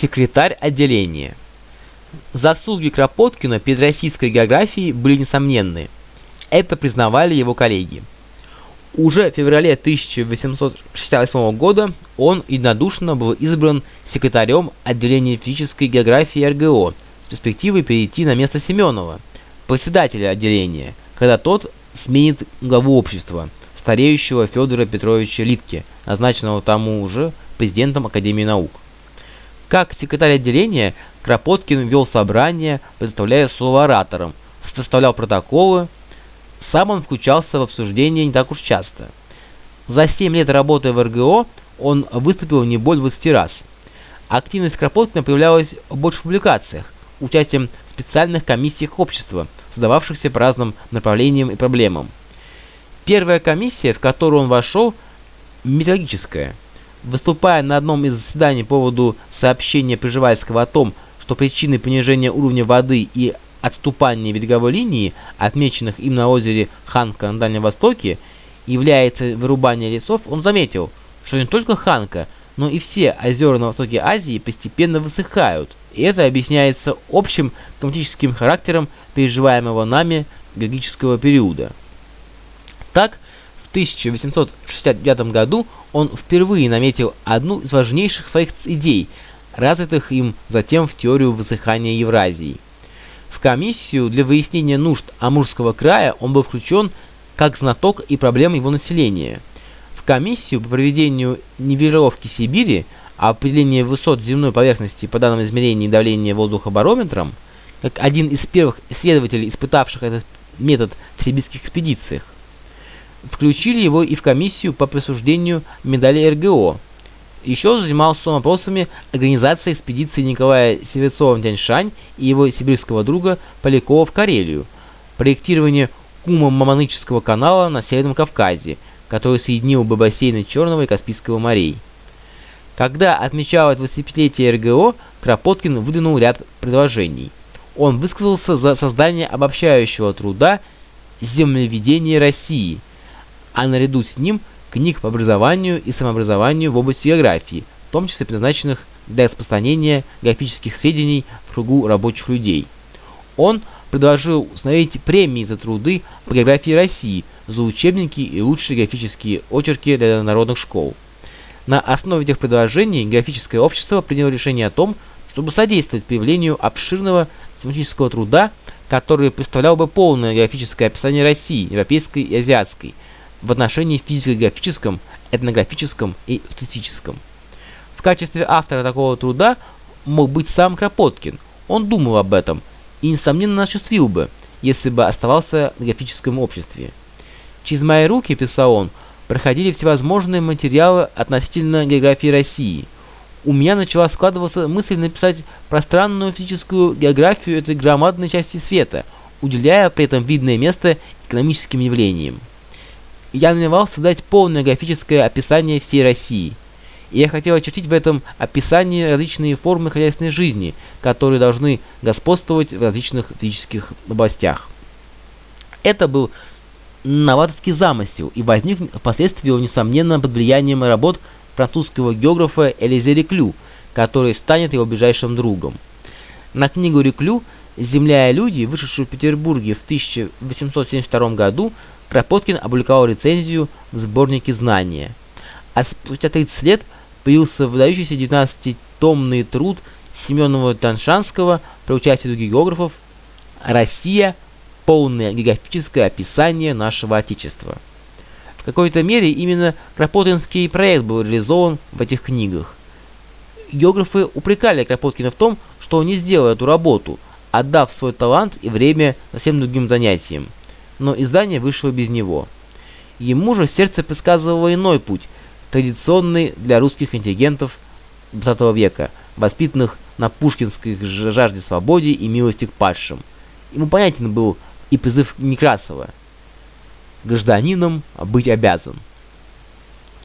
Секретарь отделения. Заслуги Кропоткина перед российской географией были несомненны. Это признавали его коллеги. Уже в феврале 1868 года он единодушно был избран секретарем отделения физической географии РГО с перспективой перейти на место Семенова, председателя отделения, когда тот сменит главу общества, стареющего Федора Петровича Литке, назначенного тому уже президентом Академии наук. Как секретарь отделения, Кропоткин вел собрания, предоставляя слово ораторам, составлял протоколы, сам он включался в обсуждение не так уж часто. За 7 лет работы в РГО он выступил не более 20 раз. Активность Кропоткина появлялась в больших публикациях, участием в специальных комиссиях общества, создававшихся по разным направлениям и проблемам. Первая комиссия, в которую он вошел, методологическая. Выступая на одном из заседаний по поводу сообщения Приживальского о том, что причиной понижения уровня воды и отступания береговой линии, отмеченных им на озере Ханка на Дальнем Востоке, является вырубание лесов, он заметил, что не только Ханка, но и все озера на востоке Азии постепенно высыхают, и это объясняется общим климатическим характером переживаемого нами геологического периода. Так, 1869 году он впервые наметил одну из важнейших своих идей, развитых им затем в теорию высыхания Евразии. В комиссию для выяснения нужд Амурского края он был включен как знаток и проблем его населения. В комиссию по проведению нивелировки Сибири, определения высот земной поверхности по данным измерений давления воздуха барометром, как один из первых исследователей, испытавших этот метод в сибирских экспедициях, включили его и в комиссию по присуждению медали РГО. Еще занимался вопросами организации экспедиции Николая Севецова в Тяньшань и его сибирского друга Полякова в Карелию, проектирование Кума-Маманыческого канала на Северном Кавказе, который соединил бы бассейны Черного и Каспийского морей. Когда отмечалось 25-летие РГО, Кропоткин выдвинул ряд предложений. Он высказался за создание обобщающего труда «Землеведение России», а наряду с ним книг по образованию и самообразованию в области географии, в том числе предназначенных для распространения графических сведений в кругу рабочих людей. Он предложил установить премии за труды по географии России, за учебники и лучшие графические очерки для народных школ. На основе этих предложений графическое общество приняло решение о том, чтобы содействовать появлению обширного семантического труда, который представлял бы полное графическое описание России, европейской и азиатской, в отношении физико-графическом, этнографическом и статистическом. В качестве автора такого труда мог быть сам Кропоткин. Он думал об этом и, несомненно, осуществил бы, если бы оставался в графическом обществе. Через мои руки, писал он, проходили всевозможные материалы относительно географии России. У меня начала складываться мысль написать пространную физическую географию этой громадной части света, уделяя при этом видное место экономическим явлениям я намеревался дать полное графическое описание всей России. И я хотел очертить в этом описании различные формы хозяйственной жизни, которые должны господствовать в различных физических областях. Это был новаторский замысел и возник впоследствии, несомненно, под влиянием работ французского географа Элизе Реклю, который станет его ближайшим другом. На книгу Реклю «Земля и люди», вышедшую в Петербурге в 1872 году, Кропоткин опубликовал рецензию в сборнике «Знания». А спустя 30 лет появился выдающийся 19-томный труд Семенова Таншанского про участие других географов «Россия. Полное географическое описание нашего Отечества». В какой-то мере именно Кропоткинский проект был реализован в этих книгах. Географы упрекали Кропоткина в том, что он не сделал эту работу, отдав свой талант и время совсем другим занятиям но издание вышло без него. Ему же сердце подсказывало иной путь, традиционный для русских интеллигентов XX века, воспитанных на пушкинской жажде свободе и милости к падшим. Ему понятен был и призыв Некрасова «Гражданином быть обязан».